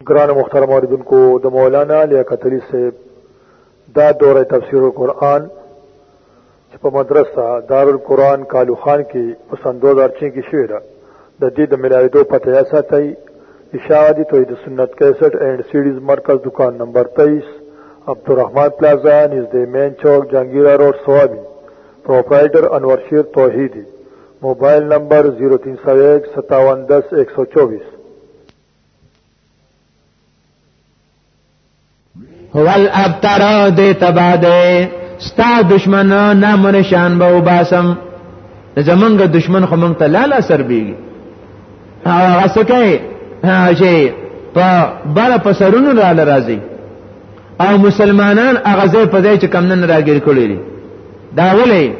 گران مخترم آردن کو دا مولانا لیا قتلی سے دا دور تفسیر القرآن چھ پا مدرسہ دار القرآن کالو خان کی پسند دوز ارچین کی شویر دا دید ملاوی دو پتہ ایسا تی اشاعتی توحید سنت کیسٹ اینڈ سیڈیز مرکز دکان نمبر تیس عبدالرحمن پلازا نزد مین چوک جانگیرہ روڈ سوابی پروپرائیٹر انور شیر توحیدی موبایل نمبر 03015710124 هو الابتر دې تبا دې ستا دشمن نام نشان به وباسم زمونږ دشمن خو مونږ ته لالا سر بیږي هغه څه کوي چې په بار په سرونو را لرازي او مسلمانان هغه ځای په ځای چې کم نن راګیر کړی دي دا ولې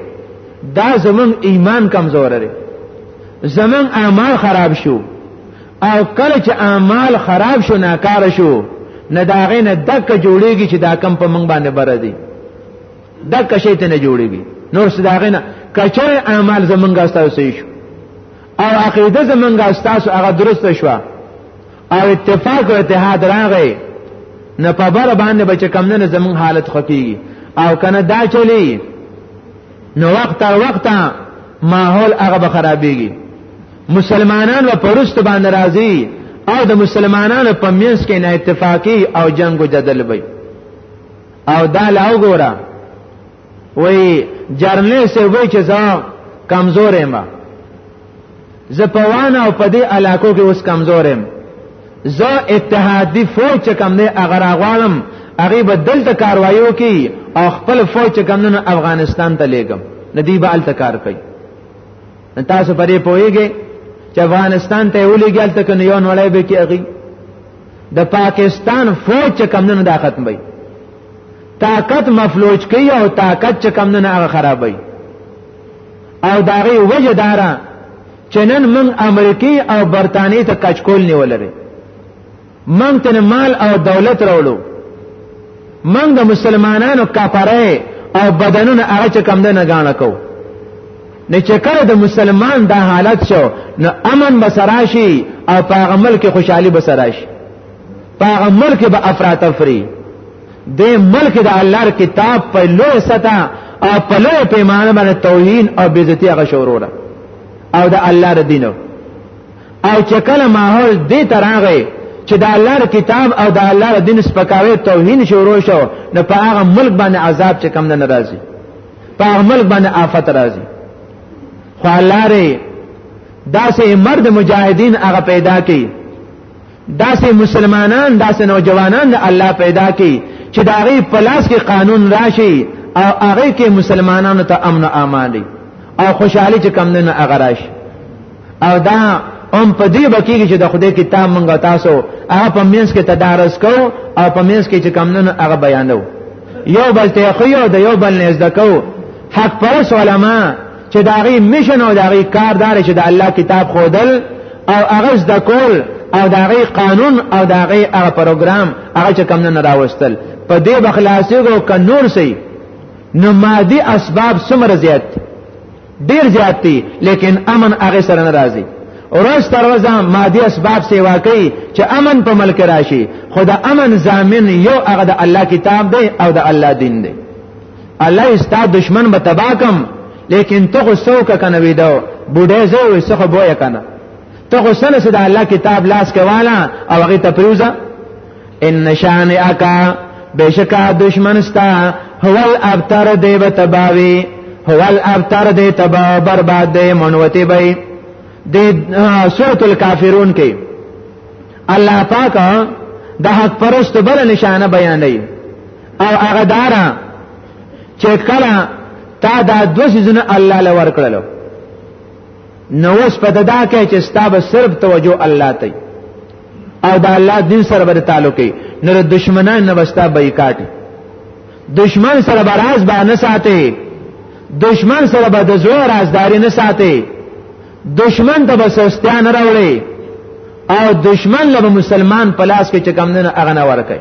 دا زمون ایمان کمزور دی زمون اعمال خراب شو او کله چې اعمال خراب شو ناکاره شو نه داغه نه دک جوړیږي چې دا کم په منګ باندې بره دي دک شي ته نه جوړیږي نور څه داغه نه کچره اعمال زمونږه استاد صحیح شو او عقیده زمونږه استاد هغه درست شو او اتفاق او اتحاد راغی نه په بر باندې بچ کم نه زمون حالت خفي او کنه دا چلی نو وخت تر وخت ماحول هغه به خرابېږي مسلمانان و پرست باندې راضي او د مسلمانانو په منځ کې نه اتفاقی او جنگ او جدل وي او دا لا وګوره وای جرنیل سه وای چې زه کمزورې ما زه په وانا او په دې علاقو کې اوس کمزورم زه اتحادي فوج چې کم نه اگر اغوالم هغه به دلته کاروایو کوي او خپل فوج چې کم نه افغانستان ته لېګم ندی به الته کار کوي تاسو پرې پوهیږئ چې افغانستان ته ولېګل ته کنه یو نړۍ به کې اغي د پاکستان فوج چې کم نه دا ختم وي طاقت مفلوج کوي او طاقت چې کم نه هغه خرابوي او داغي وجه دارا چې نن من امریکای او برتانی ته کچکول نیولره من تن مال او دولت راوړو من د مسلمانانو کاپره او بدنونه هغه چې کم نه غاڼه کو نه چې کړه د مسلمان دا حالت شو نو امن بسراشي او په عمل کې خوشحالي بسراشي په عمل کې به افراط افری د ملک د الله کتاب په لوی ستا او په لوی پیمانه باندې توهین او بیزتی هغه شوروره او د الله د دینو او چې کله ماحول دې تراغه چې د الله کتاب او د الله دین سپکاوي توهین شروع شو نو په هغه ملک باندې عذاب چې کم نه ناراضي په هغه ملک باندې آفت راځي خو الله ری دا سه مرد مجاهدین هغه پیدا کړي داسې مسلمانان داسې نوجوانان د الله پیدا کړي چې دا غي پلاس کې قانون راشي او هغه کې مسلمانانو ته امن او امان دي او خوشحالي چې کم نه هغه راشي او دا هم په دې بکیږي چې د خدای کتاب مونږ تاسو هغه په مینس کې تدارس کو او په مینس کې چې کم نه هغه بیانو یو بل ته خو یو د یو بل نه زده کو حق پرس علما چې دا غي مشن او دا غي کار دار چې د الله کتاب خودل او هغه د کول او دا غي قانون او دا غي هغه پروګرام هغه چې کم نه راوستل په دې بخلاصي کو ک نور سي نو مادي اسباب سمر زیات ډیر زیات دي لیکن امن هغه سره ناراضي ورځ تر ورځ مادي اسباب سیوا کوي چې امن په ملک راشي خدا امن ضامن یو هغه د الله کتاب دی او د الله دین دی الله استا دشمن به تبا کم لیکن ته خو سو کا کنه ویدو بوډه زه وې څه خو بویا کنه ته خو سره سره الله کتاب لاس کوالا او هغه ته پریوزا ان شان اکا بشکا دشمن استا هو الابتر دی به تباوی هو الابتر دی تبا برباد دی منوتی بی د سورۃ الکافرون کې الله پاک د حق پرست بل نشانه بیانوي او هغه دارا چې کله تا دا دو سيزونه الله لور کړلو نو اوس په ددا کې چې ستا به صرف توجه الله ته او دا الله دین سره به تعلق وي نو دشمنان نه وستا بایکاټ دشمن سره براز به نه ساتي دشمن سره به د زړه رازداري نه ساتي دشمن ته به سستیا نه راوړي او دشمن له مسلمان پلاس کې چې کم نه هغه نه ورکړي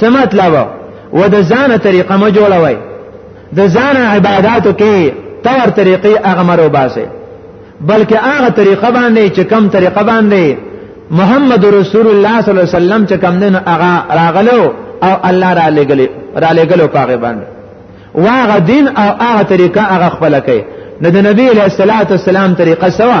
سمت لبا و د ځانه طریقه ما جوړوي د ځانه عبادتو کې تور طریقې هغه مرو باسي بلکې هغه طریقه باندې چې کم طریقه باندې محمد رسول الله صلی الله علیه وسلم چې کم دین هغه راغلو او الله را لګلې را لګلو پاغه باندې واغه دین او هغه طریقه هغه خپل کوي نو د نبی علیہ الصلوۃ والسلام طریقه سوا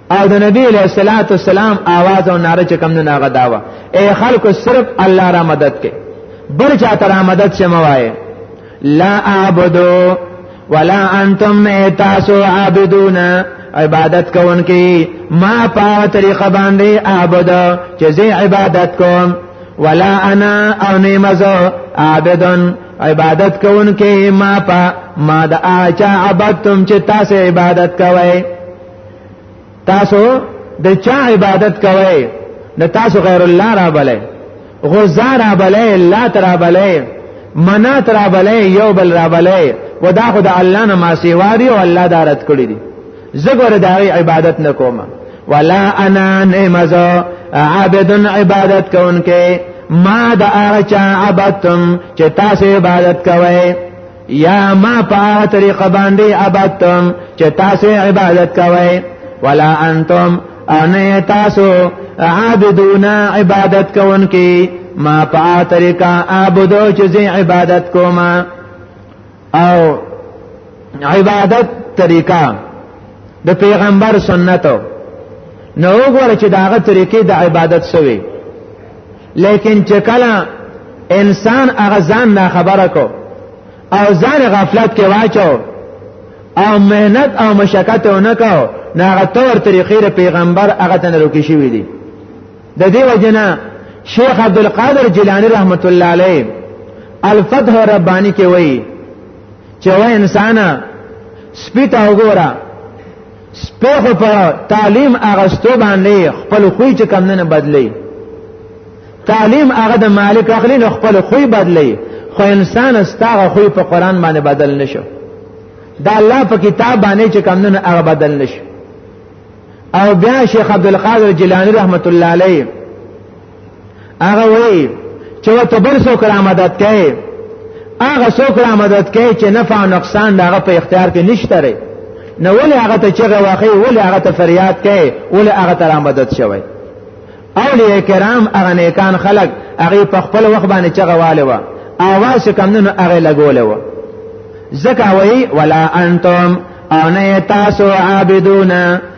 او د نبی علیہ الصلوۃ والسلام आवाज او ناره چې کم نه ناغه داوا اے خلق صرف الله را مدد کې بل چا تر مدد شمه وای لا اعبدو ولا انتم تاسو عابدون عبادت کوونکی ما په طریقه باندې اعبد چې زه عبادت کوم ولا انا او نیمزو عابدن عبادت کوونکی ما په ما د اچا عبادتم چې تاسو عبادت کوئ تاسو د چا عبادت کوئ نو تاسو غیر الله را بلئ غزا را بلئ لات را بلئ منات را بلئ یو بل را بلئ و دا خو د الله نه ما سیوا دی او الله دا رد کړی دی زه ګوره دا عبادت نه کوم ولا انا نعمذ عابد عبادت کوونکې ما د هغه چا عبادتم چې تاسو عبادت کوئ یا ما په طریقه باندې عبادتم چې تاسو عبادت کوئ ولا انتم ان تاسو عابدون عبادت کوونکې ما په طریقه عبادت چې زه عبادت کوم او عبادت طریقه د پیغمبر سنتو نو وګوره چې داغه طریقې د عبادت سوي لیکن چې کله انسان هغه ځان نه خبره کو او ځان غفلت کې واچو او مهنت او مشقت ونه کو نه هغه تور طریقې پیغمبر هغه تن روکې شوې دي د دې وجنه شیخ عبد القادر جیلانی رحمت الله علیه الفتح ربانی کې وایي چې وای انسان سپیته وګوره سپه په تعلیم اغستو باندې خپل خوې چې کم نه بدلی تعلیم هغه د مالک اخلي نو خپل خوې بدلی خو انسان استغه خوې په قران باندې بدل نشو دا الله په کتاب باندې چې کم نه هغه بدل نشو او بیا شیخ عبد القادر جیلانی رحمت الله علیه هغه وایي چې وته بل څوک را مدد کوي هغه څوک را مدد کوي چې نفع او نقصان دغه په اختیار کې نشته لري نو ولې هغه ته چغه واخی ولې هغه ته فریاد کوي ولې هغه ته را مدد شوی اولیاء کرام هغه نیکان خلق هغه په خپل وخت باندې چغه والي و اواز کم نه هغه لګولې و زکه وی ولا انتم او نه تاسو عابدون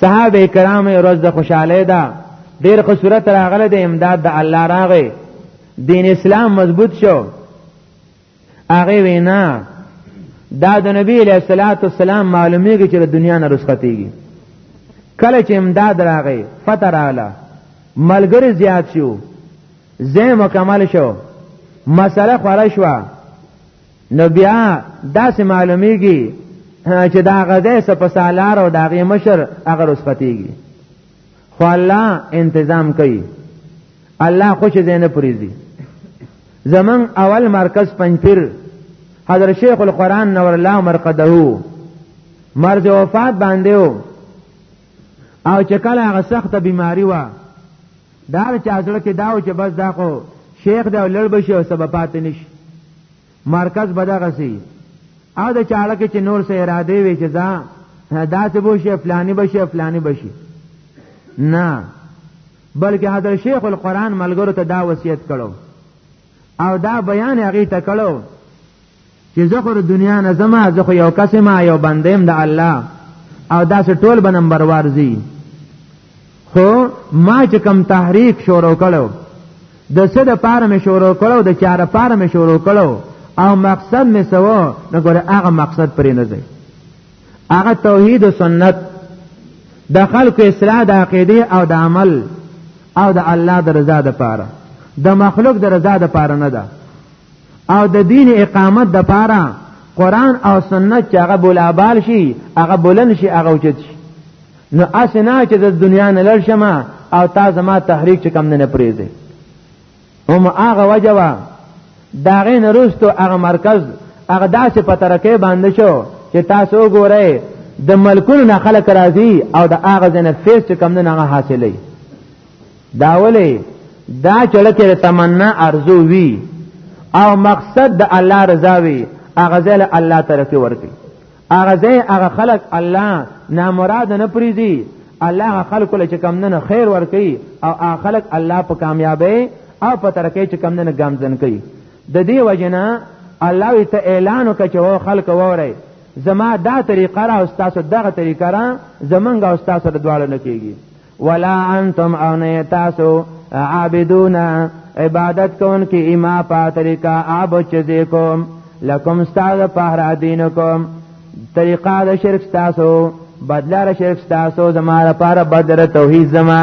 صحابه کرام ورځ د خوشاله ده ډیر خو صورت راغله د امداد د الله راغې دین اسلام مضبوط شو هغه وینا دا د نبی علیہ الصلوۃ والسلام معلومیږي چې د دنیا نه رسختيږي کله چې امداد راغې فتح رااله ملګری زیات شو زه مکمل شو مسله خورا شوه نو بیا داسې معلومیږي چې دا غځه سپسالار او داغه مشر هغه رسپتیږي خو الله انتظام کوي الله خوش زینه پریزي زمون اول مرکز پنځپیر حضرت شیخ القرآن نور الله مرقده مرز وفات باندې او چې کله هغه سخت بیماری و دا چا زړه کې داو چې بس دا خو شیخ دا لړ بشي او سبب پاتې نشي مرکز بدغه سي او د چاړه کې چې نور سه اراده وي چې دا دا څه بو شي فلاني بشي فلاني بشي نه بلکې حضرت شیخ القرآن ملګرو ته دا وصیت کړو او دا بیان هغه ته کړو چې زه خو د دنیا نه زما زه خو یو کس ما یو بندیم د الله او داسې ټول به نمبر وارزي خو ما چې کم تحریک شروع کړو د څه د پاره مې شروع کړو د چاره پاره مې شروع کړو او مقصد مې سوو نو ګوره هغه مقصد پرې نه دی هغه توحید او سنت د خلکو اصلاح د عقیده او د عمل او د الله د رضا د پاره د مخلوق د رضا د پاره نه ده او د دین اقامت د پاره قران او سنت چې هغه بولابال شي هغه بلند شي هغه اوچت شي نو اسنه چې د دنیا نه لړ شمه او تا زما تحریک چې کم نه پریزه هم هغه وجوا دا غې نرستو هغه مرکز هغه داسې په ترکه باندې شو چې تاسو وګورئ د ملکونو نه خلک راځي او د هغه ځنه فیس چې کم نه هغه حاصلې دا ولې دا چړکه د تمنا ارزو وی او مقصد د الله رضا وی هغه ځل الله ترکه ورکی هغه ځای هغه خلق الله نامراد نه پریزي الله خلق له کم نه خیر ورکی او هغه خلق الله په کامیابی او په ترکه چې کم نه ګامزن کوي د دې وجنه الله وی ته اعلان وکړه چې خلق وره زما دا طریقه را او تاسو دغه طریقه را زمونږ او تاسو د دواړو نه کیږي ولا انتم او نه تاسو عابدون عبادت کون کی اما پا طریقہ آب چزی کوم لکم استاد پهرا دین کوم طریقہ د شرک تاسو بدلار شرک تاسو زما لپاره بدر توحید زما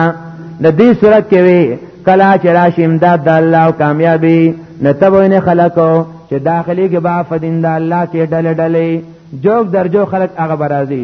د دې صورت کې وی کلا چې راشي امداد د الله او کامیابی نتبوینه خلقو چې داخلي کې با فدین د الله کې ډلې ډلې جوګ درجو خلق هغه برازي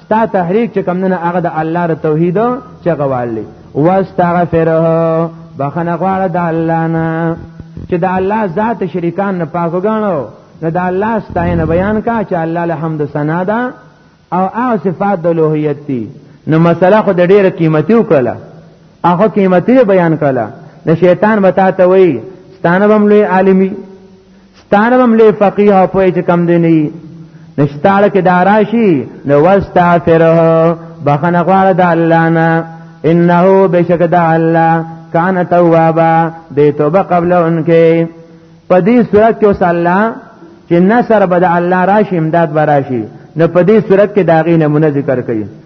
ستا تحریک چې کم نه هغه د الله د توحید چې غوالي واستغفره بخنه غواړه د الله نه چې د الله ذات شریکان نه پاک وګڼو نو د الله ستاینه بیان کا چې الله له حمد ثنا ده او هغه صفات د لوهیت دي نو مسله خو د ډیره قیمتي وکړه هغه قیمتي بیان کړه د شیطان وتا ته وای ستانه بم لوی عالمي ستانه هم لې فقيه او پوهې چې کم دی نه یي نشتاله کې داراشي نو واستغفره بخنه غواړه د الله نه انه بشک د الله کان توابا دې توبه قبل انکه په دې صورت کې وس الله چې نصر بد الله راشي امداد براشي نو په دې صورت کې داغي نمونه ذکر کړي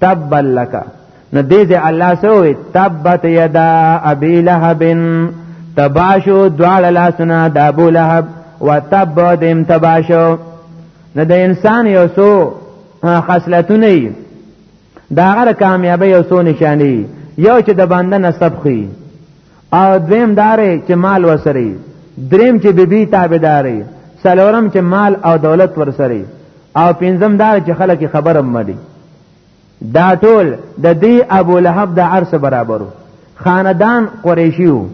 تبا لك نو دې دې الله سوې تبت یدا ابي لهب تباشو دوال لاسنا د ابو لهب وتب دیم تباشو نو د انسان یو سو خصلتونه دا غره کامیابی یو سو نشانی یو چې د باندې نسب خي او دویم داره چې مال وسري دریم چې بیبي تابعداري سلورم چې مال او دولت ورسري او پنځم داره چې خلک خبرم مړي دا ټول د دې ابو لهب د عرس برابرو خاندان قریشیو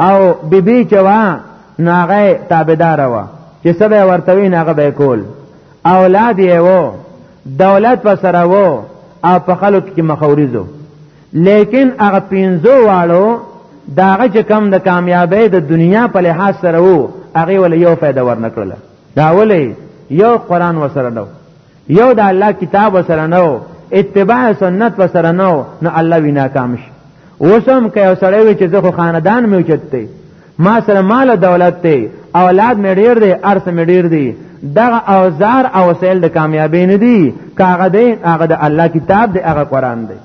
او بیبي چې وا ناغه تابعدار وا چې سبه ورتوي ناغه به کول اولاد یې وو دولت په سره وو او په خلکو کې مخاوريزو لیکن هغه پینځو والو داغه چې کم د کامیابی د دنیا په لحاظ سره وو هغه ول یو فائدہ ورنکړل دا ولې یو قران وسره نو یو د الله کتاب وسره نو اتباع سنت وسره نو نو الله وینا کامش وسم که یو سړی وي چې زه خو خاندان مې اوچت دی ما سره مال دولت دی اولاد مې ډیر دی ارث مې ډیر دی دغه اوزار او وسایل د کامیابی نه دي کاغه دی هغه د الله کتاب دی هغه قران دی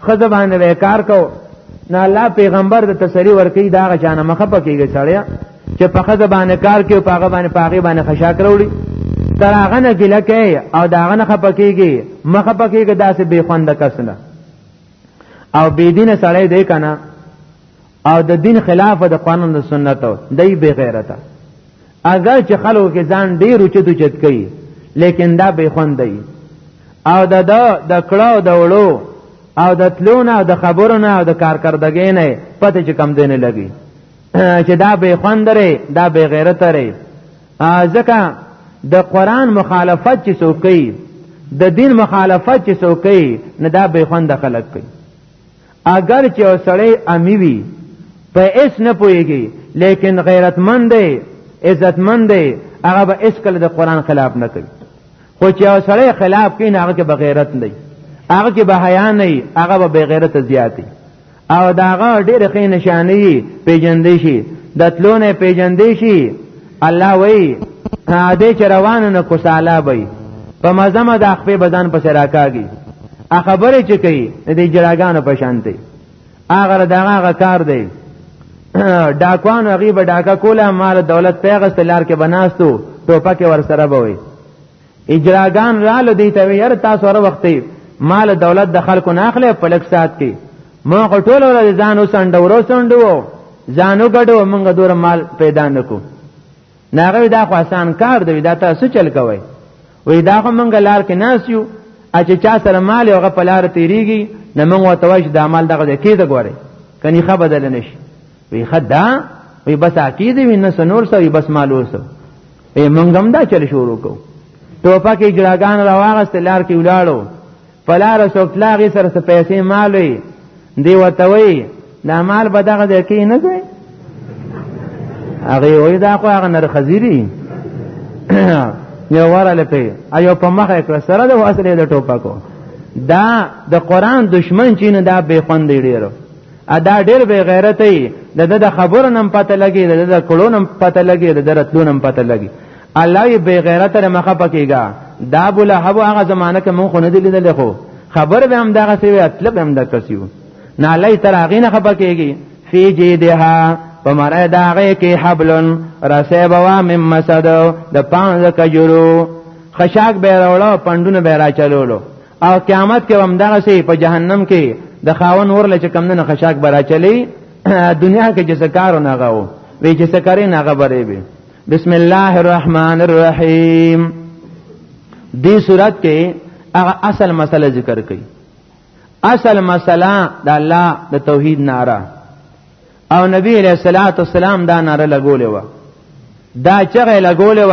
خزه باندې به کار کو نه الله پیغمبر د تسری ورکی دا غچانه مخه پکېږي سړیا چې په خزه باندې کار کوي په هغه باندې پاغي باندې خشاک وروړي تر هغه نه ګله کوي او دا هغه نه خپکیږي مخه پکېږي داسې بے خوند کسنه او بی دین سړی دی کنه او د دین خلاف د قانون د سنت دی بی غیرته اگر چې خلکو کې ځان ډیر اوچت اوچت کوي لیکن دا بی خوند دی او د د کړه د وړو او د تلونه او د خبرونه او د کارکردګۍ نه پته چې کم دینه لګي چې دا به خوند لري دا به غیرت لري ځکه د قران مخالفت چې څوکي د دین مخالفت چې څوکي نه دا به خوند خلق کوي اگر چې وسړی امی وي په اس نه پويږي لیکن غیرتمند دی عزتمند دی هغه به اس کله د قران خلاف نه کوي خو چې وسړی خلاف کوي هغه کې بغیرت نه هغه کې به حیا نه هغه به بغیرت زیاتی او داغه ډېر خې نشانه پیجندې شي د تلونه پیجندې شي الله وی دې چې روان نه کوساله وي په مزمه د خپل بدن په سر راکاږي ا خبره چې کوي د جړاګانو په شان دی هغه دغه کار دی ډاکوان غیب ډاکا کوله مال دولت پیغست لار کې بناستو ټوپک ور سره بوي اجراګان را لدی ته یار تاسو هر وخت مال دولت د خلکو نه اخلي په لک سات کې ما ټول ول ځان وسند ورو سندو ځانو ګډو موږ دور مال پیدا نکو ناغه دا خو آسان کار دی دا تاسو چل کوي وې دا خو موږ لار کې ناسیو اچ چا سره مال او په لار تیریږي نه موږ وتوج د عمل دغه د کېده ګوري کني خه بدل نشي وی خدا وی بس عقیده وی نه سنور سوی بس مالو سو ای مونږ هم دا چل شروع کو ټوپک اجراګان راوغست لار کې ولاړو پلار سوکلاغي سره څه پیسې مال وي دی وتوي دا مال به دغه د کې نه ځي هغه وای دا خو هغه نر خزيري یو وراله په ایو په مخه کړ سره د واسلې د ټوپکو دا د قران دشمن چینه دا بے خوند ډیرو ادا ډیر بے غیرت ای د د خبرو نم پته لګي د د کړو نم پته لګي د درتلو نم پته لګي الله یې بے غیرت ر مخه پکېګا دا ابو لهب هغه زمانہ کې مونږ نه دلیدل خو خبر به هم دغه سی اطلب هم د کسیو نه الله تر هغه نه خپه کېږي فی جیدها په مړه داغه کې حبلن رسې بوا مم مسد د پانځ کجرو خشاک به راوړو پندونه به را چلولو او قیامت کې هم دغه شی په جهنم کې د خاون ورله چې کم نه خشاک برا چلی دنیا کې چې سکارو نه غو وی چې سکارې نه غبرې به بسم الله الرحمن الرحیم دې صورت کې هغه اصل مسله ذکر کړي اصل مسله د الله د توحید ناره او نبی علیہ الصلوۃ والسلام دا ناره لګولې و دا چغه لګولې و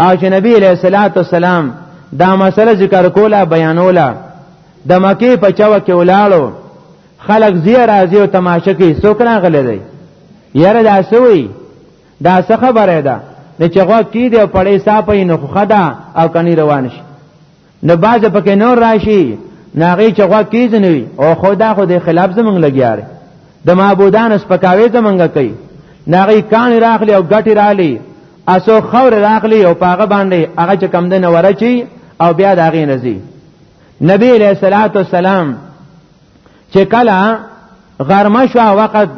او چې نبی علیہ الصلوۃ والسلام دا مسله ذکر کوله بیانوله د مکی په چاو کې ولاړو خلق زی راځي او تماشه کوي څوک راغلی دی یاره دا سوی دا څه خبره ده نه چې غوا کې دی او پړې صاحب یې نو خدا او کني روان شي نه باز پکې نور راشي ناغي چې غوا کیز نه وي او خدا خو د خلاف زمنګ لګیاره د معبودان سپکاوي زمنګ کوي ناغي کان راخلی او ګټي رالی اسو خور راخلی او پاغه باندې هغه چې کم دنه ورچی او بیا داغي نزي نبی علیہ الصلوۃ والسلام چې کله غرمه شو وخت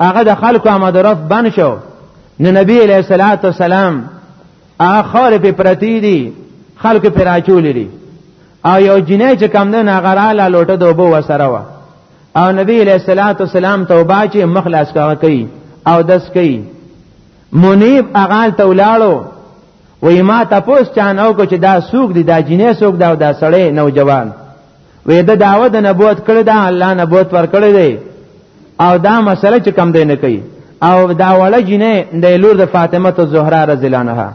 هغه د خلکو آمد رفت بن شو نو نبی علیہ الصلوۃ والسلام هغه خور په پرتی دي خلک پر راچول دي او یو جنې چې کم نه غراله لوټه دوبو وسره و او نبی علیہ الصلوۃ والسلام توبه چې مخلص کاوه کوي او دس کوي منیب اغال ته ولاړو وای ما تاسو چانو کو چې دا سوق دي دا جنې سوق دا دا سړی نوجوان وې د دعوت د نبوت کړی دا الله نبوت پر کړی دی او دا مسله چې کم دی نه کوي او دا وړه جنې د لور د فاطمه ته زهرا رضی الله عنها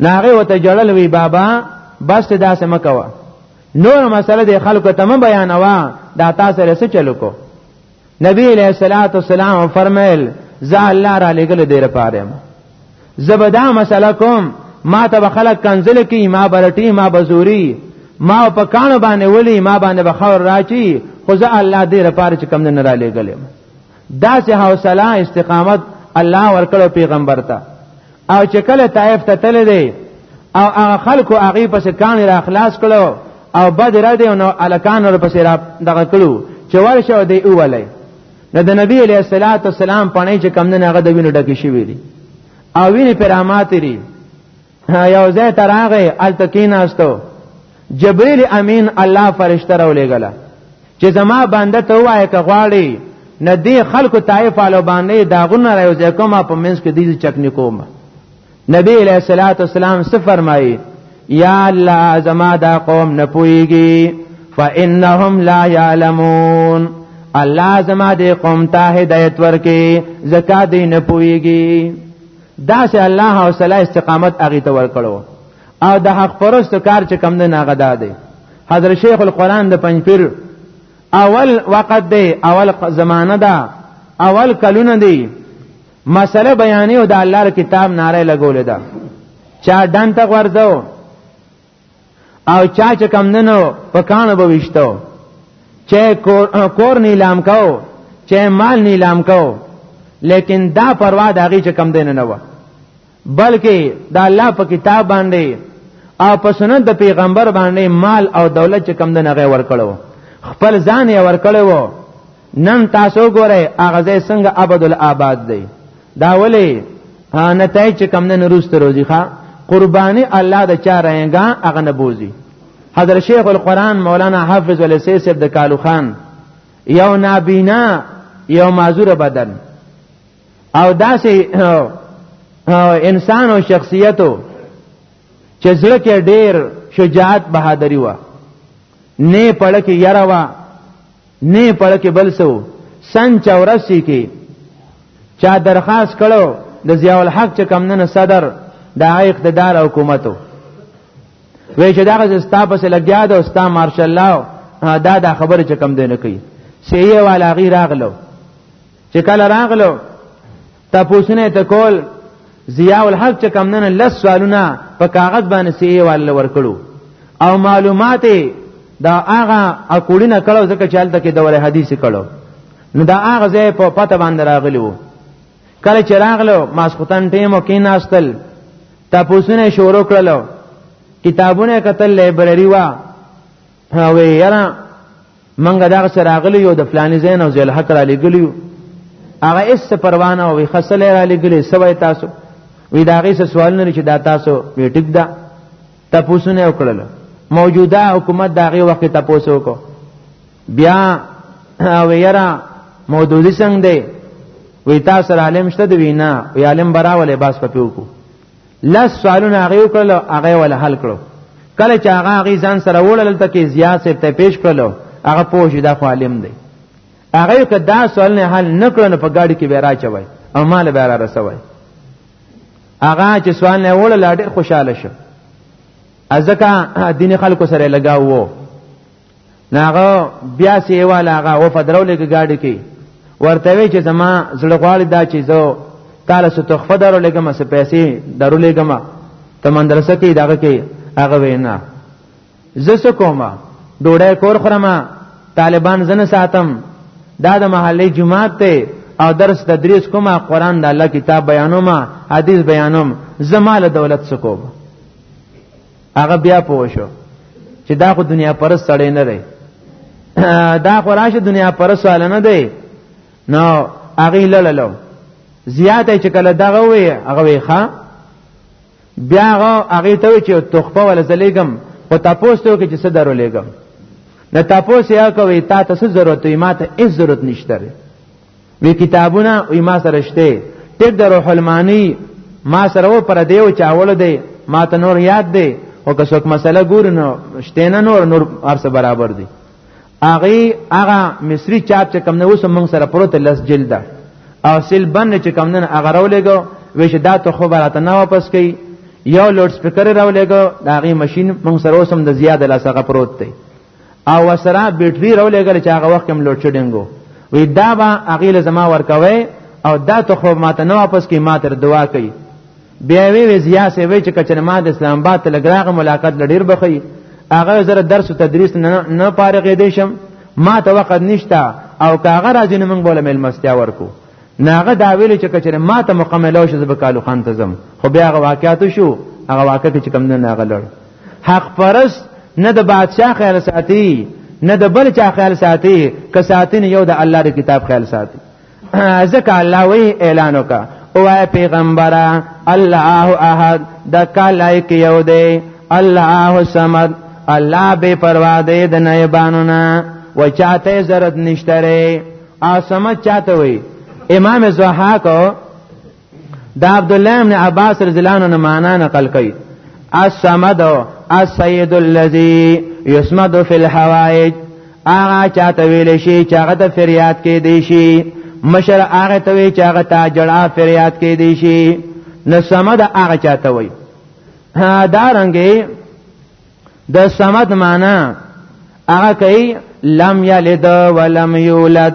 ناغه وته جړل وی بابا بس ته داسې مکوه نور مسله د خلکو ته بیانوا دا تاسو رسې چلو کو نبی علیہ الصلوۃ والسلام فرمایل زه الله را لګل دی لپاره زبدا مسله کوم ما ته خلک کنزل کی ما برټی ما بزوری ما په کانو باندې ولی ما باندې بخور راچی خو زه الله دې لپاره چې کم نه را لګلم دا چې حوصله استقامت الله ورکړو پیغمبر ته او چې کله طائف ته تل دی او هغه خلکو هغه پس کان را خلاص کړو او بد را دی نو الکان ور پس را دغه کړو چې ورشه دی اولای نو د نبی علیہ الصلات والسلام پڼې چې کم نه هغه د وینو ډکی شوی دی او ویني پرامات لري یو ځای تراغه التکین استو جبريل امين الله فرشته راولېګله چې زما بنده ته وایې که غواړي نه دی خلکو طائف علو باندې داغونه راوځي کومه په منځ کې دې چکنی کوم نبی علیہ الصلوۃ والسلام څه فرمایي یا الله زما دا قوم نه پويږي فانهم لا يعلمون الله زما دې قوم ته هدایت ورکي زکات دې نه پويږي دا سه الله حوصله استقامت اغي ته ورکړو او د حق پرست کار چې کم نه ناغه داده حضرت شیخ القرآن د پنځپیر اول وقت دی اول زمانه ده اول کلونه دی مسله بیانې او د الله کتاب ناره لګولې ده چا دان ته ورځو او چا چې کم دنو په کانو به وشتو چې کور, کور نیلام کو چې مال نیلام کو لیکن دا پروا د هغې چې کم دنه نه وه بلکې د الله په کتاب باندې او په سنت د پیغمبر باندې مال او دولت چې کم دنه غي ورکړو خپل ځان یې ورکړو نن تاسو ګورئ هغه ځای څنګه ابد الاباد دی دا ولی نتایج چې کم نه روز تر روزي ښا قرباني الله د چا رنګا هغه نه بوزي حضرت شیخ القرآن مولانا حافظ ولسی صاحب د کالو خان یو نابینا یو معذور بدن او داسې انسان او شخصیتو چې زړه کې ډېر شجاعت بهادری و نه پړ کې یرا و نه پړ کې بل سو سن 84 کې چا درخواست کړو د ضیاء الحق چې کم نه صدر د اقتدار حکومتو وې چې داغه ستا پس لګیا دا ستا مارشال الله دا دا خبره چې کم دی نه کوي سیه والا غیر اغلو چې کله راغلو تاسو نه ته کول ضیاء الحق چې کم نه لس سوالونه په کاغذ باندې سی والله ورکړو او معلومات دا هغه اکوړینه کړو ځکه چې حالت کې دوره حدیث کړو نو دا هغه ځای په پته باندې راغلی وو کله چې راغلو ماسختن ټیمو کې ناستل تاسو نه شروع کړلو کتابونه کتل لایبرری وا او یرا منګه دا سره غلی یو د پلان زین او زل حق را لګلیو هغه اس پروانه او خسل را لګلی سوي تاسو وی دا غي سوال نه چې دا تاسو وی ټیک دا تاسو نه وکړل موجوده حکومت دا غي وخت تاسو وکړو بیا او یرا مودودی څنګه دی وی تاسو عالم شته دی نه وی عالم براوله باس پپیو کو لس سوالونه هغه وکړل هغه ول حل کړو کله چې هغه هغه ځان سره وړل ته کې زیات سه ته پیش کړلو هغه پوه دا خو عالم دی هغه که دا سوال نه حل نکړنه په گاډي کې بیره چوي او مال بیره رسوي هغه چې سوال نه وړل ډېر خوشاله شو ازکه دین خلکو سره لگاو وو ناغه بیا سی والا هغه و فدرولې کې گاډي کې ورته وی چې زما زړه غواړي دا چې زه تعالی سو تخفه درو لګم سه پیسې درو لګم ته مدرسه کې داغه کې هغه وینا زه سو کومه ډوډۍ کور خورم طالبان زنه ساتم دا د محلي جماعت ته او درس تدریس کوم قرآن د الله کتاب بیانوم حدیث بیانوم زمال دولت سکوب هغه بیا پوه شو چې دا خو دنیا پرس سړی نه دی دا خو راشه دنیا پرس سړی نه دی نو هغه لړلو زیاته چې کله دغه وي هغه وي ښا بیا هغه هغه ته چې تخفه ولا زلیګم او تاسو ته کې چې څه درو لګم نه تاسو یې کوي تا ته ضرورت یې ماته هیڅ ضرورت نشته وی کتابونه وی ما سره شته ټیک د روح المانی ما سره و پر دیو چاول دی ما ته نور یاد دی او که څوک مسله ګور نو شته نه نور نور ارسه برابر دی اغه اغه مصری چاپ چې کم نه اوس موږ سره پروت لس جلد او سل بن چې کم نه اغه راولېګو ویش دا ته خو براته نه واپس کی یو لوډ سپیکر راولېګو دا غي ماشين موږ سره اوسم د زیاده لاسغه پروت دی او وسره بیټری راولېګل چې هغه وخت هم لوډ شډینګ وو وی دا به هغه له زما ورکوي او دا ته خو ماته نه واپس کی ما تر دعا کوي بیا وی وی زیا سه وی چې کچنه ما د اسلام آباد تلګراغ ملاقات لډیر بخی هغه زره درس او تدریس نه نه پاره کې دیشم ما ته وخت نشتا او کاغه راځي نه موږ بوله مل مستیا ورکو ناغه دا ویل چې کچره ما ته مکملو شزب کالو خان ته زم خو بیا هغه واقعاتو شو هغه واقع چې کم نه ناغه لړ حق پرست نه د بادشاہ خیال ساتي نه د بل چا خیال ساتي که ساتین یو د الله د کتاب خیال ساتي ځکه الله وی اعلان وکا او پیغمبره الله احد د کلای کې یو دی الله سمد الله بے پروا دی د نایبانو نه و چاته ضرورت نشته ری اسمه چاته وی امام زوحاکو دا عبد الله ابن عباس رضی الله عنه معنا نقل کړي الصمد السيد الذي يسمد في الحوائج هغه چاته ویل شي چې هغه ته فریاد کې دی شي مشر هغه ته وی چې هغه ته جړه فریاد کې دی شي نو سمد هغه چاته وی دا رنګي د سمد معنا هغه کوي لم یلد ولم یولد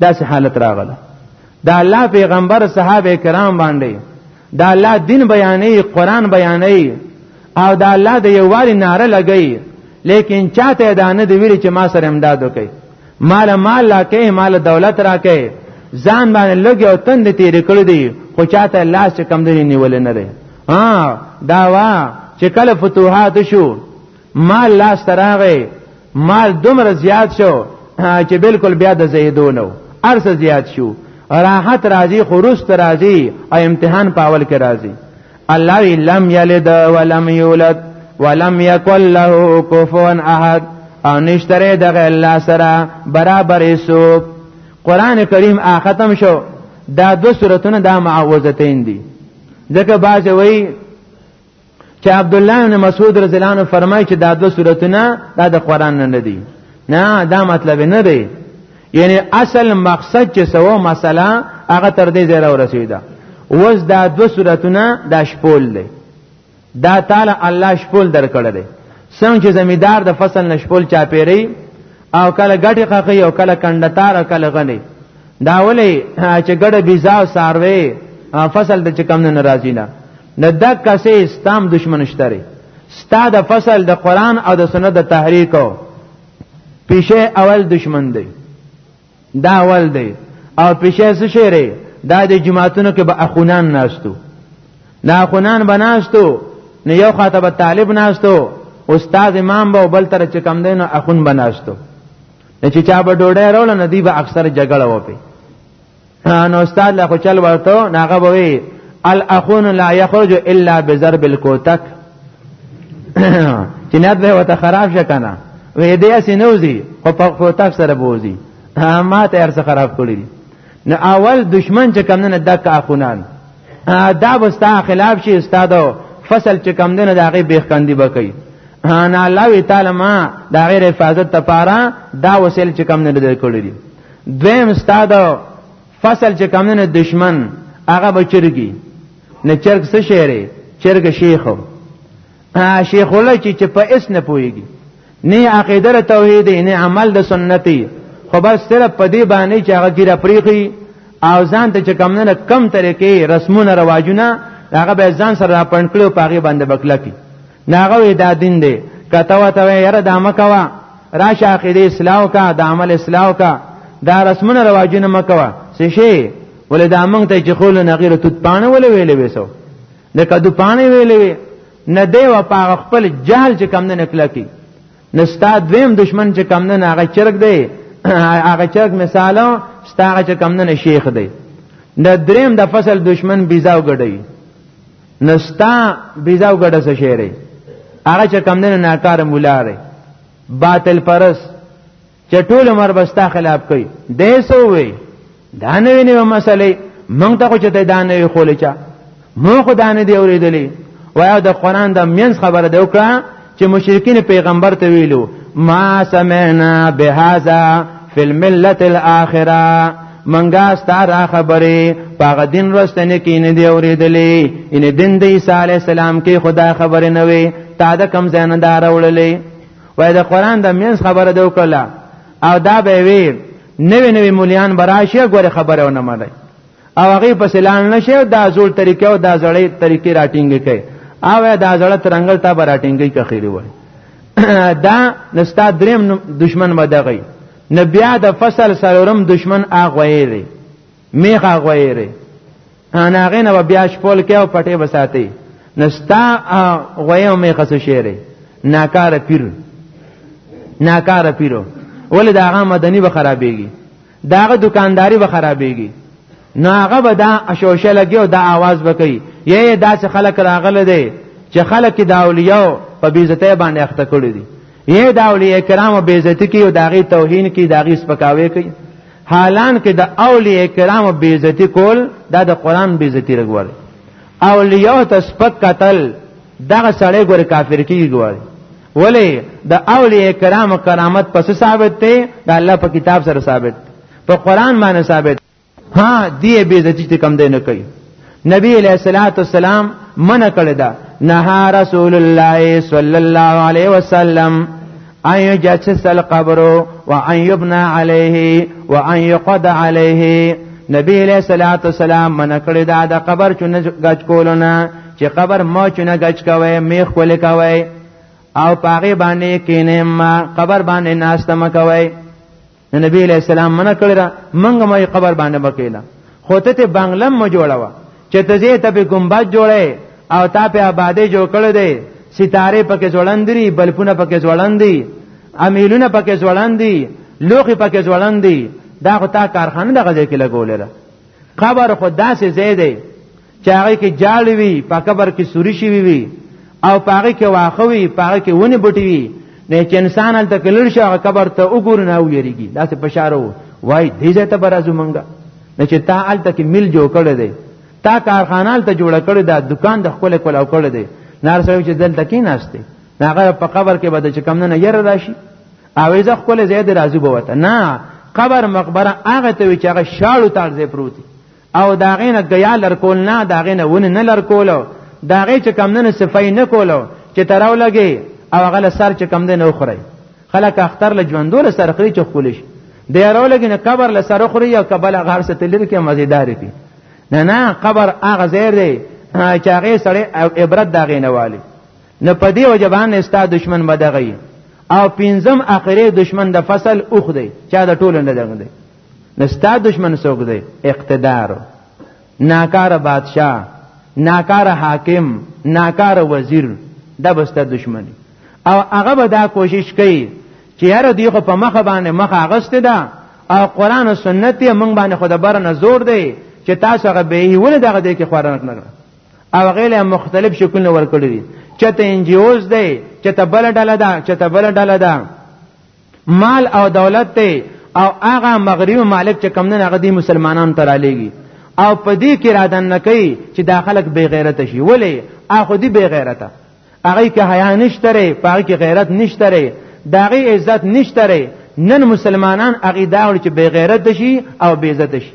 دا سه حالت راغله دا الله پیغمبر صحابه کرام باندې دا الله دین بیانې قران بیانې او دا الله د یووالي ناره لګی لیکن چاته دا نه دی ویل چې ما سره امداد وکړي مال مال لا کې مال دولت را کې ځان باندې لګي او تند تیر کړی دی خو چاته لاس کم دی نیول نه دی ها دا وا چې کله فتوحات شو مال لاس تراغه مال دومره زیات شو چې بالکل بیا د زیدو نو ارس زیات شو راحت راځي خروست راځي او امتحان په اول کې راځي الله لم یلد ولم یولد ولم یکل له کفوا احد او نشتره دغه الله سره برابر ایسوک قران کریم آ ختم شو دا دو سورتونه دا معوذتین دي ځکه باز وی چې عبد الله بن مسعود رضی الله عنه فرمایي چې دا دوه سورتونه دا د قران نه ندي نه دا مطلب نه دی یعنی اصل مقصد چې سو مسله هغه تر دې ځای ورسیده اوس دا دوه سورتونه دا شپول دی دا تعالی الله شپول درکړل دی څنګه چې زمیدار د فصل نشپول چا پیری او کله ګټه خخې او کله کندتار او کله غنی دا ولې چې ګډه بيزا او ساروي فصل د چکم نه ناراضی نه نه دا کسې استام دشمن شتري ستا د فصل د قران او د سنت د تحریک او پیشه اول دشمن دی دا اول دی او پیشه څه شری دا د جماعتونو کې به اخونان ناستو نه اخونان بناستو نه یو خاطب طالب ناستو استاد امام به بل تر چې کم دینو اخون بناستو نه چې چا به ډوډۍ راول نه دی به اکثر جګړه وپی نو استاد له خو چل ورته ناغه بوي الاخون لا يخرج الا بضرب الكوتك چې نه به وته خراب شکنه وې دې اسنوزي خو په کوتک سره بوزي ما ته ارسه خراب کړی نو اول دشمن چې کم نه دک اخونان دا بستا خلاف شي استادو فصل چې کم دنه داغه بیخکندی بکې انا الله تعالی ما دا غیر حفاظت لپاره دا وسیل چې کم نه درکړی دویم ستاد فصل چې کمونه دشمن هغه بچرګي نه چرګ څه شهره چرګ شیخ ها شیخ ولای چې چې په اس نه پويږي نه عقیده توحید نه عمل د سنتي خو بس صرف په دې باندې چې هغه ګیره پریخي او ځان ته چې کم نه کم طریقې رسمونه رواجونه هغه به ځان سره راپند کړو پاغي باندې بکلکی ناغه دا دین دی کته وته یره د مکوا راشه عقیده اصلاح کا د عمل اصلاح کا دا رسمونه رواجونه مکوا څه شي ولې دا موږ ته چې خول نه غیر توت پانه ولې ویلې وسو د کدو پانه ویلې نه دی و پاغ خپل جهل چې کم نه نکلا کی نه ستا دویم دشمن چې کم نه هغه چرګ دی هغه چرګ مثالو ستا هغه چې کم نه شیخ دی د دریم د فصل دشمن بیزاو ګډی نو ستا بیزا وګړه څه شی دی هغه چې کم نه ناکار مولا دی باطل پرس چې ټول عمر بستا خلاف کوي دې سووي دا نه ویني مسلې مونږ ته خو چې دا نه وی خولې چا مونږ خو دا نه دی اورېدلې وایو د قران د مینس خبره دی وکړه چې مشرکین پیغمبر ته ویلو ما سمعنا بهذا فی الملة الاخره منګه ستاره خبره پاغه دین رستنه کې نه دی اوریدلې ان دین د عیسی علی السلام کې خدا خبره نه وي تا د کم زین دار وړلې وای د قران د مینس خبره دی وکړه او دا به وی نوې نوې مولیان براشه غوړي خبره ونه مړي او هغه په سلان نشه دا زول طریقې او دا زړې طریقې راټینګ کړي او دا زړه ترنګل ته راټینګي کخېری وای دا نستا دریم دشمن مدغی نه بیا د فصل سرورم دشمن اغویری میخ اغویری انا هغه نه بیا شپول کې او پټې بساتي نستا غوي او میخ سو شیری ناکار پیر ناکار پیرو ولې دا هغه مدني به خرابېږي داغه دکانداری به خرابېږي نو هغه به دا اشوشه لګي او دا आवाज وکړي یې دا چې خلک راغله دي چې خلک د اولیاء په بیزته باندې اخته کړی دي یې د اولیاء کرامو بیزته کوي او داغي توهین کوي داغي سپکاوي کوي حالان کې د اولیاء کرامو بیزتی کول دا د قران بیزتی رګور اولیاء ته سپک قتل دغه سړی ګور کافر کیږي ولی د اولیاء کرام کرامت پس ثابت دی د الله په کتاب سره ثابت په قران باندې ثابت ها دی به د چې کم دی نه کوي نبی علیہ الصلوۃ والسلام منع کړی دا نهى رسول الله صلی الله علیه وسلم ان يجسس القبر وان يبنى عليه وان يقضى عليه نبی علیہ الصلوۃ والسلام منع کړی دا د قبر چونه گچ کولونه چې قبر مو چونه گچ کوي میخ کول کوي او پاغه باندې کینه ما قبر باندې ناشته مکوي نو نبی علیہ السلام منع کړی را منګه مې قبر باندې بکیلا خو ته ته بنگلم مو جوړاوه چې ته زه ته په ګمبد جوړې او تا په آبادې جوړ کړې دي ستاره پکې ځوړندري بلپونه پکې ځوړندي امیلونه پکې ځوړندي لوخي پکې ځوړندي دا خو تا کارخانه دغه ځای کې لګولې ده قبر خو داسې ځای دی چې هغه کې جال وي په قبر کې سوري شي وي او پاره کې واخه وي پاره کې ونی بټي وي نه چې انسان هلته کلر شي هغه قبر ته وګور نه ویریږي دا څه بشارو وای دې ځای ته برازو منګه نه چې تا هلته کې مل جوړ کړی دی تا کارخانه هلته جوړ کړی دا دکان د خپل کولاو کړی دی نار سره چې دلته کې ناشته هغه په قبر کې بده چې کم نه ير راشي او زه خپل زید راضی بوته نه قبر مقبره هغه ته چې هغه شاړو تارځه پروتي او داغه نه غیا لرکول نه داغه نه ونه نه لرکول داغه چې کم نه صفای نه کولو چې تراو لګي او غل سر چې کم نه خوري خلک اختر له ژوندو له سر خري چې خولش د یارو لګي نه قبر له سر خوري یا قبل غار ستلری کې مزیدار دي نه نه قبر هغه زیر دی چې هغه سره عبرت داغه نه والی نه پدی وجبان استا دشمن بدغی او پنځم اخري دشمن د فصل اوخ دی چا د ټولو نه دغه دی نستا دشمن څوک دی اقتدار ناکار بادشاه ناکار حاکم ناکار وزیر دا بسته دشمنی او هغه به دا کوشش کوي چې یاره دی خو په مخه باندې مخه اغسته ده او قران او سنت یې مونږ باندې خو د بر نه زور دی چې تاسو هغه به یې ولې دغه دی کې خورنک نه او غیله مختلف شکلونه ورکړي دي چته انجیوز دی چته بل ډله ده چته بل ډله ده مال او دولت ته او هغه مغرب مالک چې کم نه هغه دی مسلمانان تر علیږي او په دې کې را دن کوي چې دا خلک بی غیرت شي ولې اخو دی بی غیرت هغه کې حیا نشتره پاره کې غیرت نشتره داغه عزت نشتره نن مسلمانان هغه دا ول چې بی غیرت شي او بی عزت شي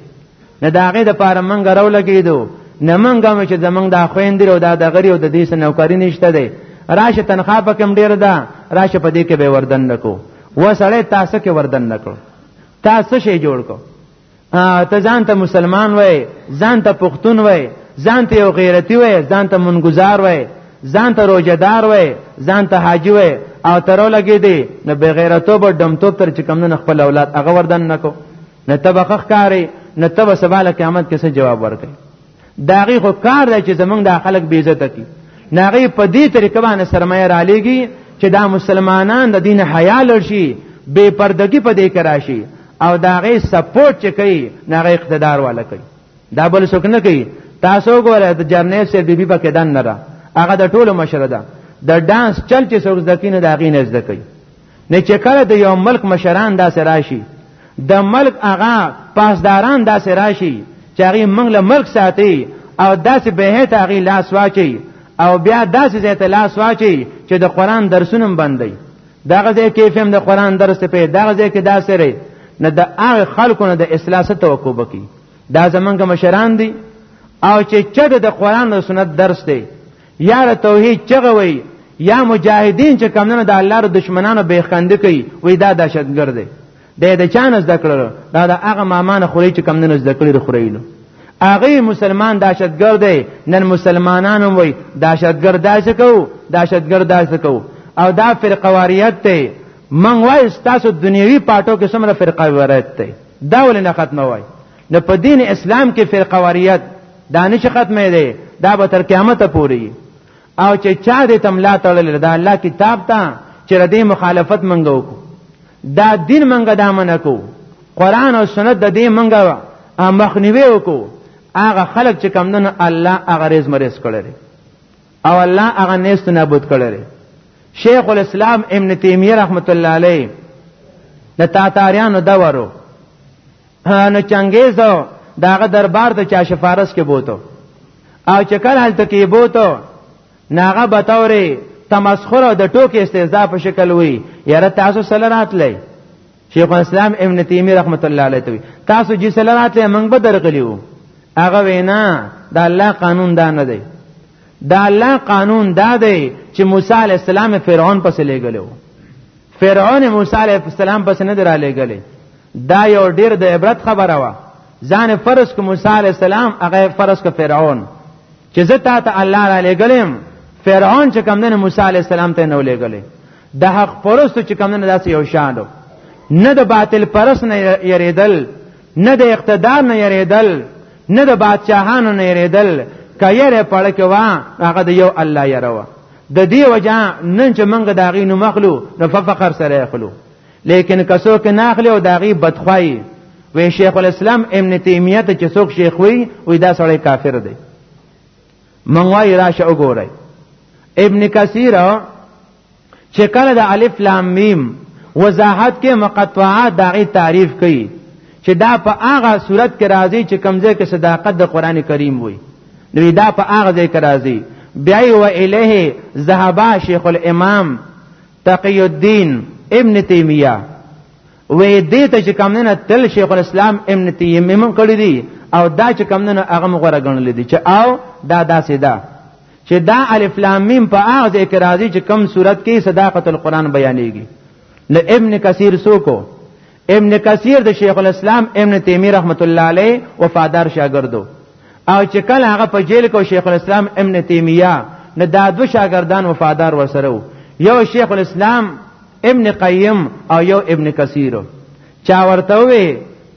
نه دا غي د پاره منګ راو لګیدو نه منګ هم چې زمنګ دا خويندې او دا د غری او د دې سره نوکری نشته دی راشه تنخواه پکم ډیر ده راشه په دې کې به وردن نکو و سړی تاسو کې وردن نکړو تاسو شي جوړ کو ته ځان ته مسلمان وای ځان ته پښتون وای ځان ته یو غیرتی وای ځان ته منګزار وای ځان ته روزدار وای ځان ته حاجی وای او ترو لګی دی نو بغیرتوب او دمتوب تر چې کم نه خپل اولاد هغه وردن نکو نه تبقه ښکاری نه تب سباله قیامت کې څه جواب ورکړي داغي خو کار دی چې زمونږ د خلک بی عزت کی ناغي په دې طریقه باندې سرمایه را لېږي چې دا مسلمانان د دین حیا لړشي بے پردګي په دې کراشي او داغي سپورټ چې کوي ناغي اقتدار والا کوي دا بل څوک نه کوي تاسو ګوره د جرنیل سره بیبي په کې دن نه را هغه د ټولو مشره ده د ډانس چل چې څوک ځکینه داغي نه ځکې نه چې کله د یو ملک مشران داسې راشي د ملک هغه پاسداران داسې راشي چې هغه موږ له ملک ساتي او داسې به ته هغه لاس واچي او بیا داسې ځای ته لاس واچي چې د قران درسونه بندي دغه ځای کې فهم د قران درس په دغه ځای کې داسې ری نه د هغه خلکو نه د اصلاح ست توقع وکي دا زمونږ مشران دي او چې چد د قران او سنت درس دی یا د توحید چغه وي یا مجاهدین چې کمنه د الله د دشمنانو به خند کوي وای دا دهشتګر دی د د چان زده کړل دا د هغه مامان خوري چې کمنه زده کړی د خورینو هغه مسلمان دهشتګر دی نن مسلمانانو وای دهشتګر داسې کو دهشتګر داسې کو او دا فرقواریت ته من وای ستاسو دنیوي پاټو کې سمره فرقواریت ته دا ولې نه ختمه وای نه په دین اسلام کې فرقه واریت دا نشه ختمه دی دا به تر قیامت پوري او چې چا دې تملا تړل دا الله کتاب ته چې ردی مخالفت منګو کو دا دین منګه دا منکو قران او سنت د دې منګه مخنیوي وکړو هغه خلک چې کم دنو الله هغه رز مرز کړل او الله هغه نست نابود کړل شیخ الاسلام ابن تیمیه رحمت الله علیه د تاتاریانو دورو نو چنګیز داغه دربار ته چا شفارس کې بوته او چې کله هلته کې بوته ناغه بتوري تمسخر او د ټوکې استهزاء په شکل وي یاره تاسو سره راتلئ شیخ اسلام ابن تیمی رحمت الله علیه توی تاسو جی سلامات له منګ به درغلیو هغه وینا دا الله قانون دا نه دی دا الله قانون دا دی چې موسی علی السلام فرعون پسې لګلو فرعون موسی علی السلام پسې نه درا لګلې دا یو ډیر د عبرت خبره وه ځان فرض کو موسی علی السلام هغه فرض کو فرعون چې زه تا ته الله را لګلم فرعون چې کم نه موسی علی السلام ته نه لګلې د حق پرستو چې کم نه داسې یو شاندو نه د باطل پرست نه یریدل نه د اقتدار نه یریدل نه د بادشاهانو نه یریدل کایره پړ کې وا هغه د یو الله یره وا د دې وجه نن چې منګه داغي نو مخلو د فقر سره خلو لیکن کسو کې ناخلی او داغي بدخوای وی شیخ الاسلام ابن تیمیه ته چې څوک شیخ وی وی دا سړی کافر دی منغوی راشه وګورئ ابن کثیر چې کله د الف لام میم وضاحت کې مقطعات داغي تعریف کړي چې دا په هغه صورت کې راځي چې کمزې کې صداقت د قران کریم وي نو دا په هغه ځای کې راځي بیا و الیه ذهبا شیخ الامام تقی الدین ابن تیمیه وې دې ته چې کم نه تل شیخ الاسلام ابن تیمیه هم کړی دی او دا چې کم نه هغه مغره غنل دي چې او دا داسې ده چې دا الف لام میم په هغه ځای کې راځي چې کم صورت کې صداقت القرآن بیانېږي نو ابن کثیر سوکو ابن کثیر د شیخ الاسلام ابن تیمیه رحمت الله علیه وفادار شاګردو او چې کله هغه په جیل کې شیخ الاسلام ابن تیمیه نه دا دو شاګردان وفادار ورسره وو یو شیخ الاسلام ابن قیم او یو ابن کثیر چا ورته وی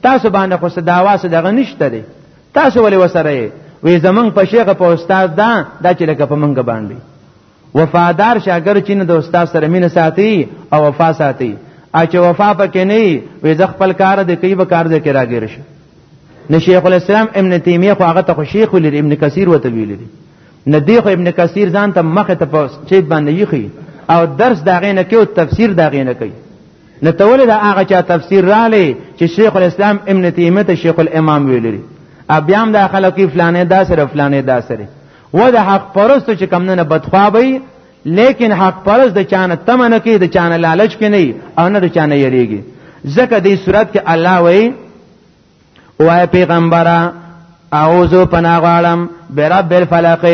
تاسو باندې خو صداوا صدغه نشته دی تاسو ولې وسره وی زمنګ په شیخ په استاد دا دا چې لکه په منګ باندې وفادار شاګر چې نه د استاد سره مینه ساتي او وفا ساتي اچ وفا پکې نه وي ځ خپل کار د کوي به کار ذکر راګیر شي نه شیخ الاسلام ابن تیمیه خو هغه ته شیخ ولید ابن کثیر وته ویل دي نه دی خو ابن کثیر ځان ته مخه ته په چیت باندې یخي او درس داغې نه کوي او تفسیر داغې نه کوي نه تول دا هغه چا تفسیر را لې چې شیخ الاسلام ابن تیمیه ته شیخ الامام ویل دي ابیام داخله کې فلانه دا سره فلانه دا سره و د حق پرست چې کم نه بدخوابي لیکن حق پرست د چانه تمنه کې د چانه لالچ کې نه او نه د چانه یریږي ځکه دې صورت کې الله وایي وای پیغمبره اعوذ پناه غواړم برب الفلق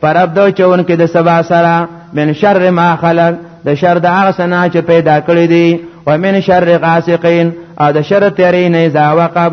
پرب دو چون کې د سبا سره من شر ما خلق د شر د هغه سنا چې پیدا کړی دی ومن شر غاسقین او د شر تیرې نه ذا وقب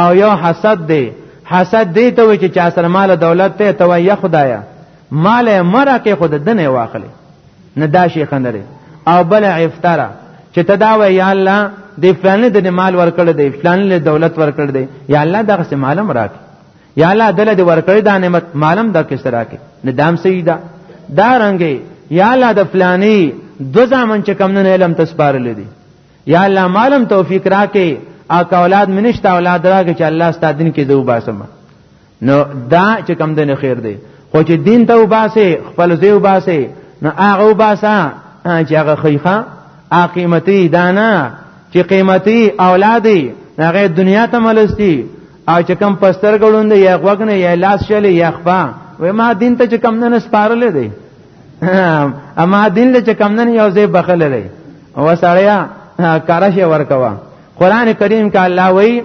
او یو حسد دی حسد دی ته وی چې چا سره مال دولت ته ته یا خدایا مال مره کې خود دنه واخلي نه دا شي خندره او بل افترا چې ته دا وی یا الله دی فلان د مال ورکړ دی فلان له دولت ورکړ دی یا الله دغه سه مالم راکې یا الله دله دی ورکړ دا نعمت مالم د کس راکې نه دام سیدا دا رنګي یا الله د فلانی دو ځامن چې کم نه علم تسپارل دي یا الله مالم توفیق راکې او که اولاد منشت اولاد راکې چې الله ستاسو دین کې زو باسم نو دا چې کم دنه خیر دی خو چې دین ته وباسه خپل زیو باسه نو هغه وباسه چې هغه خیخه ا قیمتي دانا چې قیمتي اولادي هغه دنیا ته ملستی او چې کم پستر ګړوند یا غوګنه یا لاس شلې یا خپا و ما دین ته چې کم نه سپارلې دی اما دین له چې کم نه یو ځای بخلې دی او سړیا کارشه ورکوا قران کریم کا الله وای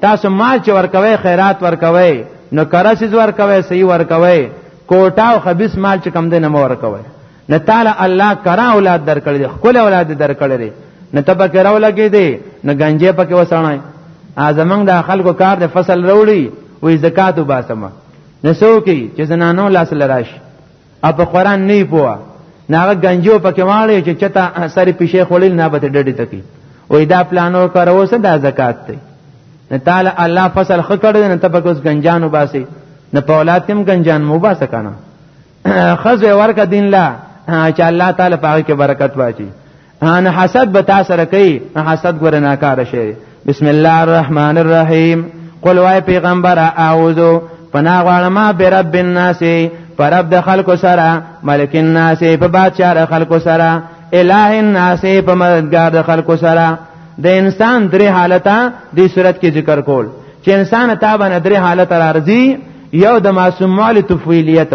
تاسو مال چې ورکوي خیرات ورکوي نو کرسیز ورکوي صحیح ورکوي کوټا او خبيس مال چې کم دینه مور کوي نه تعالی الله کرا اولاد درکړي خپل اولاد درکړي نه تبه کرا ولګي دي نه گنجې پکې وسانای ازمنګ د خلکو کار د فصل وروړي وې زکات وباسمه نسو کی چې زنانو لاس لراش او په قران نه پوهه ناغه گنجو پکې واړی چې چتا سری پیشه خولل نه به ډډې تکي وې دا پلانو کارو سه دا زکات دی نه تعالی الله فصل خکړ نه تبکوس گنجانو باسي نه په اولاد تم گنجان مو باسه کنه خزه ورکه دین لا چې الله تعالی پاره کې برکت واچي ان حسد به تاسو را کوي حسد ګور نه کار شي بسم الله الرحمن الرحیم قل وای پیغمبر اعوذ پنا غواړم برب الناس پرب د خلکو سره ملک الناس په بادشاہ خلکو سره الہ الناس په مددگار د خلکو سره د انسان درې حالته د صورت کې ذکر کول چې انسان ته باندې درې حالت راځي یو د معصوموالي طفولیت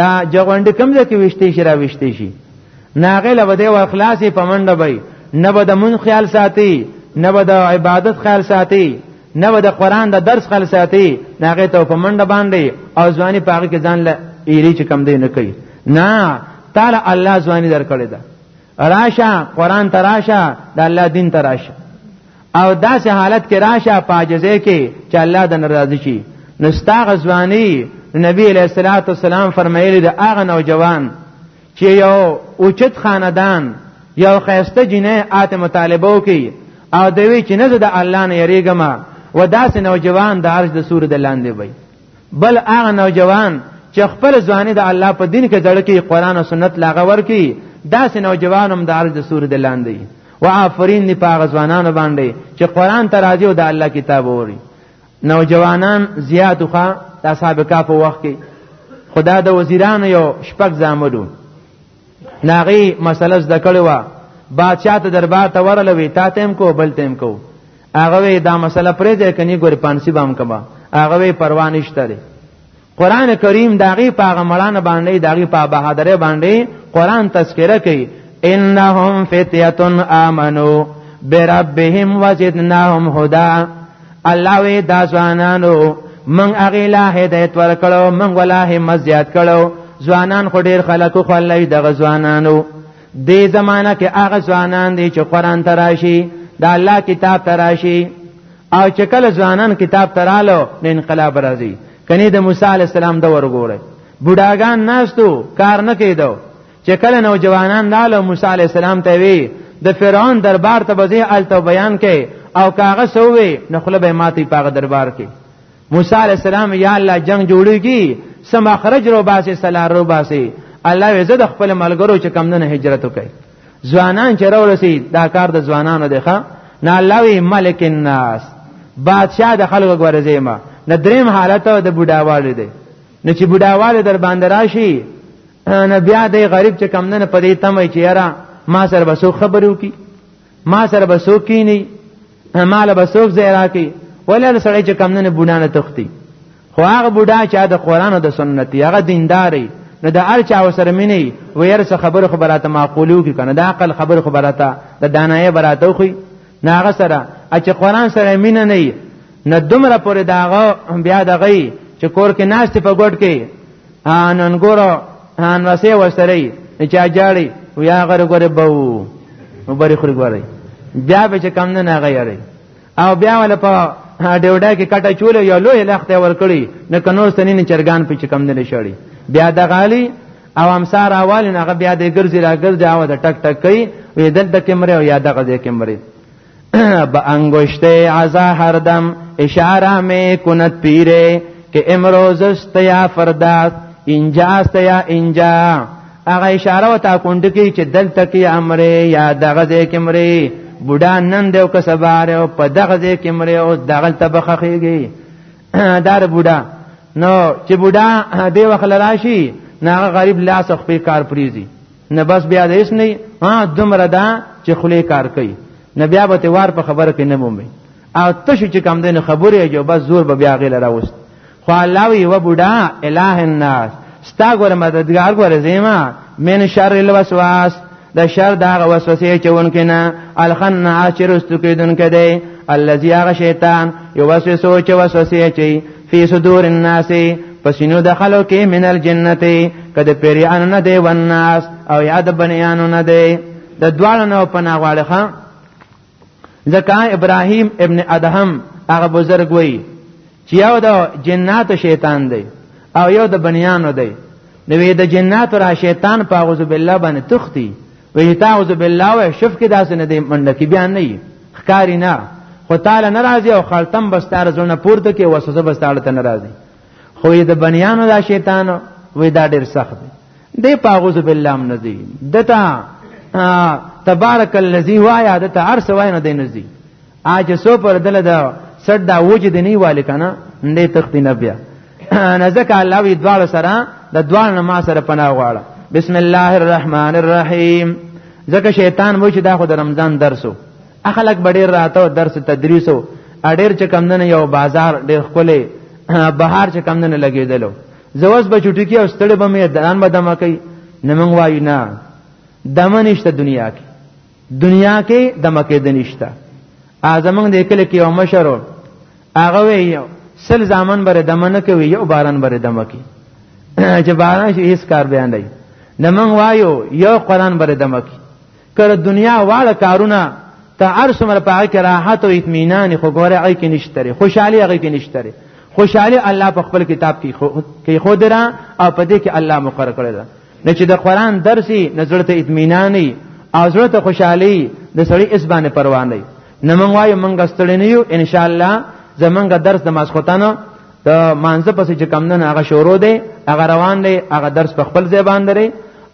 دا جغوند کم ځکه وشته شي را وشته شي ناغه له بده ور خلاصې پمنډه وي نه به د مون خیال ساتي نه به د عبادت خیال ساتي نه به د قران د درس خیال ساتي ناغه ته په منډه باندې او ځواني پاګه کې ځان له ایری چې کم دی نه کوي نه تعالی الله ځواني درکړي ده راشه قران ته راشه د الله دین ته راشه او داسې حالت کې راشه پاجزه کې چې الله د ناراضي شي نو ستا غزوانی نبی علیہ الصلوۃ والسلام فرمایلی د هغه نوجوان چې یو اوچت خاندان یو خیسته جنې آت مطالبه کوي او دوی چې نه د الله نه یریګما و داسې نوجوان د عرش د سور د لاندې وي بل هغه نوجوان چې خپل ځواني د الله په دین کې دړ کې قران او سنت لاغه ورکی داسې نوجوانم د عرض د سور د لاندې و آفرین دی پاغه ځوانانو باندې چې قران ته راځي او د الله کتاب ووري نوجوانان زیات خو د اصحاب کاف وخت کې خدا د وزیرانو یو شپږ زامدو ناغي مسله زده کړې و بادشاہ ته دربار ته ورلوي تا تیم کو بل تیم کو هغه دا مسله پرې ده کني ګور پانسی بام کما هغه پروا نشته لري قران کریم داغي پاغه مړان باندې داغي په بهادر باندې قران تذکرہ کوي انهم فتیه امنو بربهم وجدناهم هدى الله وی دا ځوانانو من هغه لا هدایت ورکړو من ولا همت زیات کړو ځوانان خو ډیر خلکو خو الله د ځوانانو دې زمانہ کې هغه ځوانان دي چې قران تراشي د الله کتاب تراشي او چې کله ځوانان کتاب ترالو نه انقلاب راځي کني د موسی علی السلام د ورګوره بډاګان ناستو کار نه کیدو چې کله نوجوانان لاله موسی علی السلام ته وی د فرعون دربار ته بځي الته بیان کړي او کاغه سووي نو خله به ماته پاغه دربار کې موسی علی السلام یا الله جنگ جوړیږي سم اخرج رو باسي سلار رو باسي الله یې زده خپل ملګرو چې کم نه هجرت وکړي ځوانان چې راورسي دا کار د ځوانانو دی ښا نه الله وی ملک الناس بادشاہ د خلکو ګورځي ما د دریم حالت او د بډاوالي دی نه چې بډاواله در باندې راشي نه بیا د غریب چې کم نه پدې تمه چې یاره ما سره بسو خبرو کی ما سره بسو کی نه مال بسو زیرا کی ولر سره چې کم نه بډانه تختی خو هغه بډا چې د قران او د سنت هغه دینداري نه د هر چا سره مینه وير څه خبره خبراته معقولو کی کنه د عقل خبره خبراته د دانایه براته خو نه هغه سره چې قران سره مینه نه نه دومره پورې داغه بیا دغی چې کور کې ناس په ګډ کې ان انګورو ان وسه وشتري چې اجاړي ویا غره غره بو وبري خوري غره بیا به چې کم نه نه غیري او بیا ول په ډیوډا کې کټه چول یو لوی لخت ور کړی نه کنو سنین چرګان په چکم نه لشړي بیا د غالي او امسار اول نه بیا د ګرځي را ګرځي او د ټک ټک کوي وې دلته کمره او یا دغه د کمره به انگشته عزا هر دم اشاره می کند پیره که امروز است یا فرداست اینجا است یا اینجا هغه اشاره و تا کونډ کی چې دلته کې امر یا دغه ځای کې مری بوډا نن دیو که سبار او په دغه ځای کې مری او دغه ته بخخیږي دار بوډا نو چې بوډا دی وخل راشي نه غریب لاس خپل کار پریزي نه بس بیا د اس نه ها دمر دا چې خلی کار کوي نه بیا به تیوار په خبره کې نه مومي او تشو چې کم دین خبره جو بس زور به بیا غیله راوست خو الله وی و بوډا الہ الناس ستا ګور مددگار ګور زیما من شر الوسواس د شر دا وسوسه چون کنه الخنا چرست کیدون کده الذي هغه شیطان یو وسوسه چې وسوسه چي فی صدور الناس پسینو د خلو کې من الجنت کده پیریانو نه دی والناس او یاد بنیانو نه دی د دوالو نه پناه غواړي خان ځکه ابراهیم ابن ادهم هغه بزرګ وای چې یو د جنات شیطان دی او یو د بنیانو دی نو د جنات را شیطان په اعوذ بالله باندې تختی وی تعوذ بالله او شف کې داسې نه دی منډه کې بیان نه یي خکاری نه خو تعالی ناراضي او خلتم بستار زونه پورته کې وسوسه بستار ته ناراضي خو د بنیانو دا شیطان وی دا ډیر سخت دی دی پاغوذ بالله نه دی دتا تبارک الذی وایا دتا عرش وای نه دی نزی اج سو پر دل دا سړ دا وجد نه والی کنه نه تختی نه بیا نه ځکه الله وی دواړو سره د دواړو نه ما سره پناه غواړه بسم الله الرحمن الرحیم ځکه شیطان وای چې دا خو د رمضان درسو اخلک بډیر راته او درس تدریسو اډیر چې کم نه یو بازار ډیر خولې بهار چې کم نه لګیدلو زوس به چټی کې او ستړي به مې دان بدمه کوي نه مونږ وایو نه دمنشت دنیا کې دنیا کې د مکه د نشته اعظمنګ د کله کې یو مشر هغه وی سل زامن بر دمن کوي یو باران بر دمه کی چې باران شي هیڅ کار بیان دی نه من وایو یو قران بر دمه کی کړه دنیا واړه کارونه ته عرش مر پاره کې راحت او اطمینان خو ګوره هغه کې نشته خوشحالي هغه کې نشته خوشحالي الله په خپل کتاب کې خو کې خود را او په دې کې الله مقرر کړی نه چې د قران درسي نظر ته اطمینان او زړه ته خوشحالي د سړی اسبانه پروا نه نه مونږ وایو مونږ ستړي نه یو ان شاء الله زمونږ درس د ماسختانه د مانزه پسې چې کم نه هغه شروع دی هغه روان دی هغه درس په خپل ځای باندې دی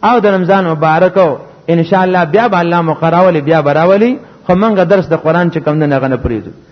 او د رمضان مبارک ان شاء الله بیا به الله مقراول بیا براولي خو مونږ درس د قران چې کم نه غنه پریدو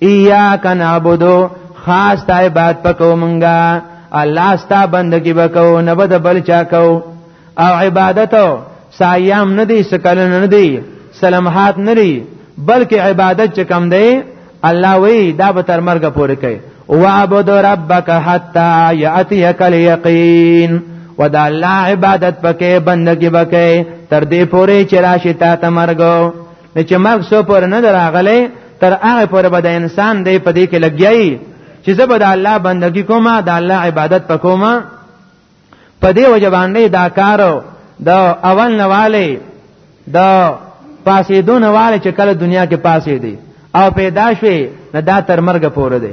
ایاک نعبدو خاص تا عبادت پکو مونږه الله ستا بندگی وکاو نه بد بل چا کو او عبادت سایام نه دی سکل نه دی سلامحات نه دی بلکې عبادت چې کم دی الله وی دا به تر مرګ پورې کوي وعبد ربک حتا یاتیک الیقین و دا الله عبادت پکې بندگی وکې تر دې پورې چې راشي تا ته مرګو نه چې مرګ سو پر نه دراغله تر هغه پر به د انسان دی په دې کې لګیایي چې زه به د الله بندگی کوم د الله عبادت پکوم په دې وجه باندې دا کار د اول نواله د پاسې دونه والے چې کله دنیا کې پاسې دی او پیدا شوی نه دا تر مرګ پورې دی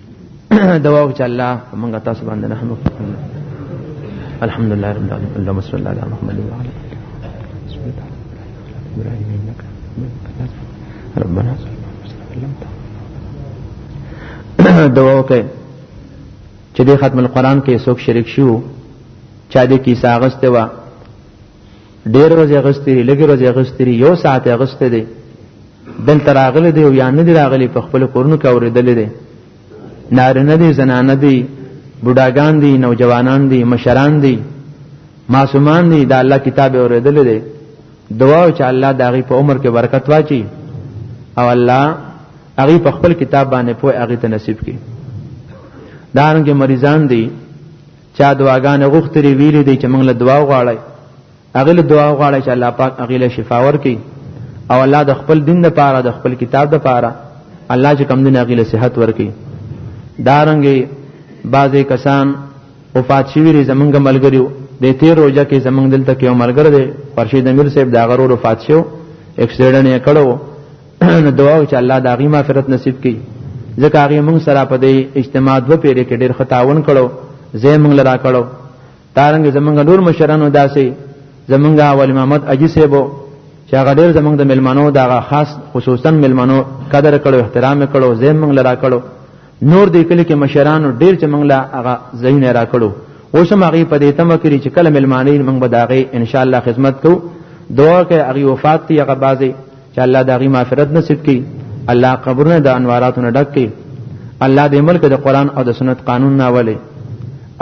دواو چې الله موږ تاسو باندې رحم وکړي الحمد لله رب العالمين اللهم صل على محمد وعلى ربنا دوا وکړي چې د ختم القرآن کې څوک شریک شو چا دې کیسه اغسته و ډیر ورځې اغستري لږ ورځې اغستري یو ساعت اغستې دي بل تراغله دی او یا نه دی راغلی په خپل کورونو کې اوریدل دي نارینه دي زنانه دي بوډاګان دي نوجوانان دي مشران دي معصومان دي دا الله کتاب اوریدل دي دعا او چې الله دا غي په عمر کې برکت واچي او الله هغه په خپل کتاب باندې په هغه ته نصیب کړي دا رنګه مریضان دي چا دعاګانې غوښتلې ویلې دی چې موږ له دعا غواړی هغه له دعا غواړی چې الله پاک هغه له شفا ورکړي او الله د خپل دین لپاره د خپل کتاب لپاره الله چې کم دین هغه له صحت ورکړي دارنګي بعضې کسان وفات شوي دي زمونږ ملګري د تیر روزه کې زمونږ دلته کې یو ملګری دی خورشید امیر صاحب د هغه ورور وفات شو اکسیډنټ یې کړو نو دعا او چې الله دا غي مغفرت نصیب کړي ځکه هغه موږ سره په دې اجتماع دو پیری کې ډېر خطاون کړو زه موږ لرا کړو تارنګ زمونږ نور مشرانو داسې زمونږ اول محمد اجي سیبو چې هغه ډېر زمونږ د ملمنو دا خاص خصوصا ملمنو قدر کړو احترام کړو زه موږ لرا کړو نور دې کلی کې مشرانو ډېر چې موږ لا هغه زین را کړو اوس هم هغه په دې تم کړی چې کله ملمانې موږ به داغه ان شاء الله خدمت کوو دعا کې هغه وفات تی هغه بازي چې الله د غي مغفرت نصیب کړي الله قبرونه د انواراتو نه ډک کړي الله د ملک د قران او د سنت قانون نه ولي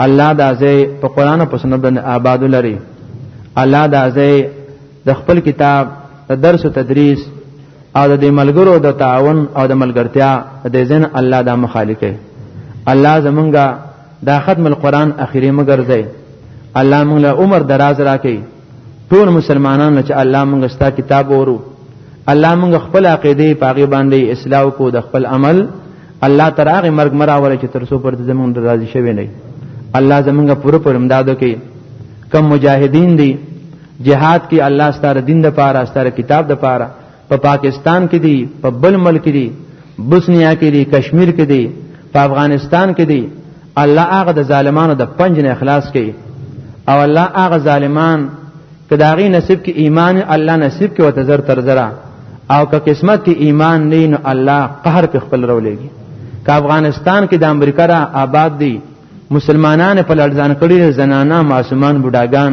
الله د ازي په قران او په سنت باندې آباد لري الله د ازي د خپل کتاب د درس او تدریس او د ملګرو د تعاون او د ملګرتیا د زین الله د مخالکه الله زمونږه دا ختم القرآن اخیری مګرځي الله موږ له عمر دراز راکړي ټول مسلمانانو چې الله موږ ستا کتاب ورو الله موږ خپل عقیده پاګې باندې اصلاح کو د خپل عمل الله تر هغه مرګ مراوله چې تر څو پر زمونږ د راضي شوی نه الله زمونږ پوره پر امدادو کې کم مجاهدین دي جهاد کې الله ستاره دین د پاره ستاره کتاب د پاره په پا پاکستان کې دي په بل ملک دي بوسنیا کې دي کشمیر کې دي په افغانستان کې دي الله هغه د ظالمانو د پنج نه اخلاص کوي او الله هغه ظالمان کداغي نصیب کې ایمان الله نصیب کې وته زر تر زرا او که قسمت کې ایمان نه نو الله قهر په خپل رولېږي که افغانستان کې د امریکا را آباد دي مسلمانان په لړځان کړي زنانه معصومان بډاګان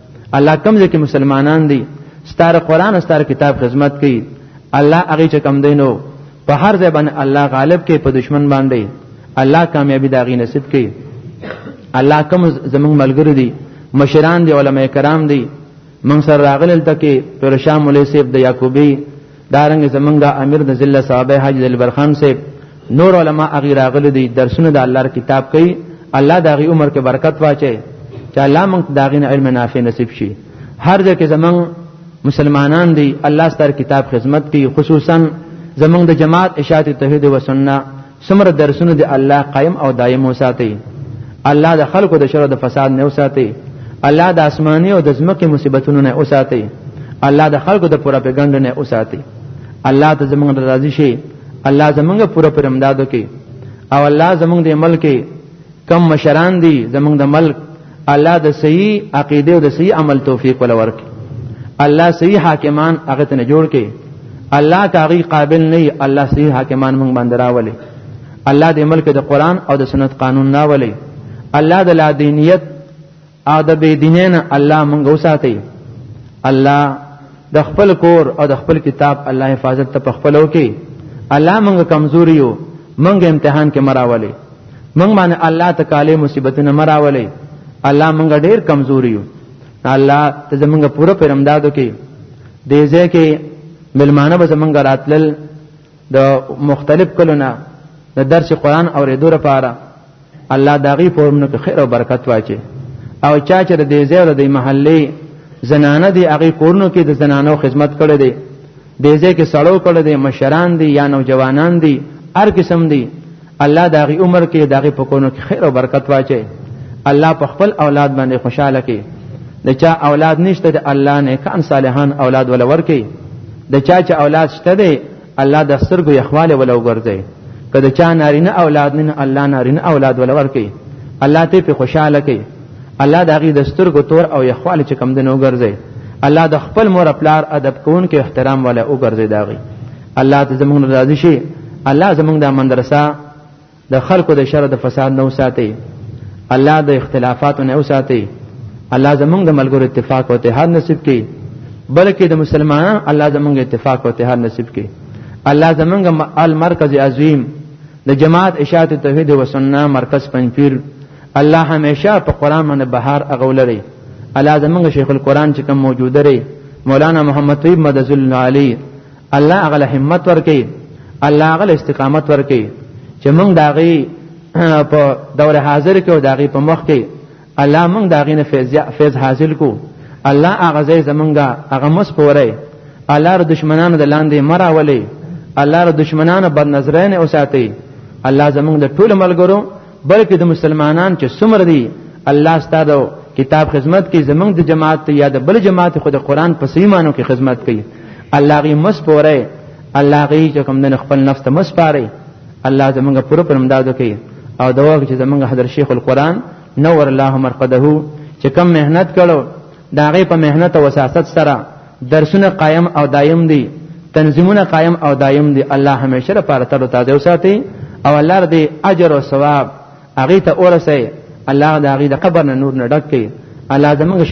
الله کوم ځکه مسلمانان دي ستاره قران او ستاره کتاب خدمت کوي الله هغه چې کم دینو په هر ځای باندې الله غالب کوي په دشمن باندې الله کامیابی دا غي نصیب کوي الله کوم زمونږ ملګری دي مشران دي علما کرام دي من سره راغلل تکي پر شام ولې سیب د یعقوبي دارنګ زمونږ د امیر د ضلع صاحب حاج دلبرخان صاحب نور علما اغیر اغل دي درسونه د الله کتاب کوي الله د غي عمر کې برکت واچي چې الله مونږ د غي علم نافع نصیب شي هر ځکه زمونږ مسلمانان دي الله ستر کتاب خدمت کوي خصوصا زمونږ د جماعت اشاعت توحید و سنت سمره درسونه دی الله قائم او دائم وساتي الله د خلکو د شر د فساد نه وساتي الله د اسماني او د زمکه مصیبتونو نه وساتي الله د خلکو د پروپاګاندا نه وساتي الله ته زمونږ د راضي شي الله زمونږ پوره پر امداد وکي او الله زمونږ د ملک کم مشران دي زمونږ د ملک الله د صحیح عقیده او د صحیح عمل توفیق ول ورکي الله صحیح حاکمان هغه ته جوړ کړي الله کاغي قابل نه الله صحیح حاکمان مونږ باندې راولي الله د ملک د قران او د سنت قانون نه ولي الله د لا دینیت او د بی دینین الله مونږ وساتي الله د خپل کور او د خپل کتاب الله حفاظت ته خپلو کې الله مونږ کمزوري یو مونږ امتحان کې مراولي مونږ باندې الله تعالی مصیبتونه مراولي الله مونږ ډیر کمزوري یو الله ته زمونږ پوره پیرمدادو کې دې ځکه ملمانه به زمونږ راتلل د مختلف کلونه د درس قران اوریدو لپاره الله داغي فورمونو کې خیر او برکت واچي او چا چې د دې ځای او د محلې زنانه دي هغه کورونو کې د زنانو خدمت کړي دي د ځای کې سړو کړي دي مشران دي یا نوجوانان دي هر قسم دي الله دا غي عمر کې دا غي پکونو کې خیر او برکت واچي الله په خپل اولاد باندې خوشاله کې د چا اولاد نشته د الله نه کان صالحان اولاد ولا ورکي د چا چې اولاد شته دی الله د سترګو یخواله ولا وګرځي کله چا نارینه اولاد نه الله نارینه اولاد ولا ورکي الله ته په خوشاله کې الله دا غي د سترګو تور او یخواله چې کم دنو ګرځي الله د خپل مور پلار ادب کون کې احترام ولا وګرځي داغي الله ته زمونږ نه راضي شي الله زمونږ د مدرسه د خلکو د شر د فساد نه وساتي الله د اختلافاتو نه وساتي الله زمونږ د ملګرو اتفاق او اتحاد نصیب کړي بلکې د مسلمانانو الله زمونږ اتفاق او اتحاد نصیب کړي الله زمونږ المرکز عظیم د جماعت اشاعت توحید و سنت مرکز پنځپیر الله همیشه په قران باندې بهار اغولري الله زمونږ شیخ القرآن چې کوم موجود لري مولانا محمد طیب مدذل علی الله هغه له همت ورکي الله هغه له استقامت ورکي چې موږ داغي په دور حاضر کې او داغي په مخ کې الله موږ داغي نه فیض فیض حاصل کو الله هغه ځای زمونږه هغه مس پوره الله ر دشمنانو د لاندې مراولي الله ر دشمنانو بد نظرانه اوساتي الله زمونږ د ټول ملګرو بلکې د مسلمانان چې څومره دي الله ستاسو کتاب خدمت کوي زمونږ د جماعت یا د بل جماعت خو د قران په صحیح معنی کې خدمت کوي الله غي مسپوره الله غي چې کوم د خپل نفس ته مسپاره الله زمونږ پوره پرمدادو کوي او دا وخت چې زمونږ حضرت شیخ القرآن نور الله مرقده چې کم مهنت کړو دا غي په مهنت او وساست سره درسونه قائم او دایم دي تنظیمونه قائم او دایم دي الله همیشه لپاره تر تازه وساتي او الله دې اجر او ثواب هغه ته ورسي الله دې هغه د قبر نه نور نه ډک کړي الله زموږ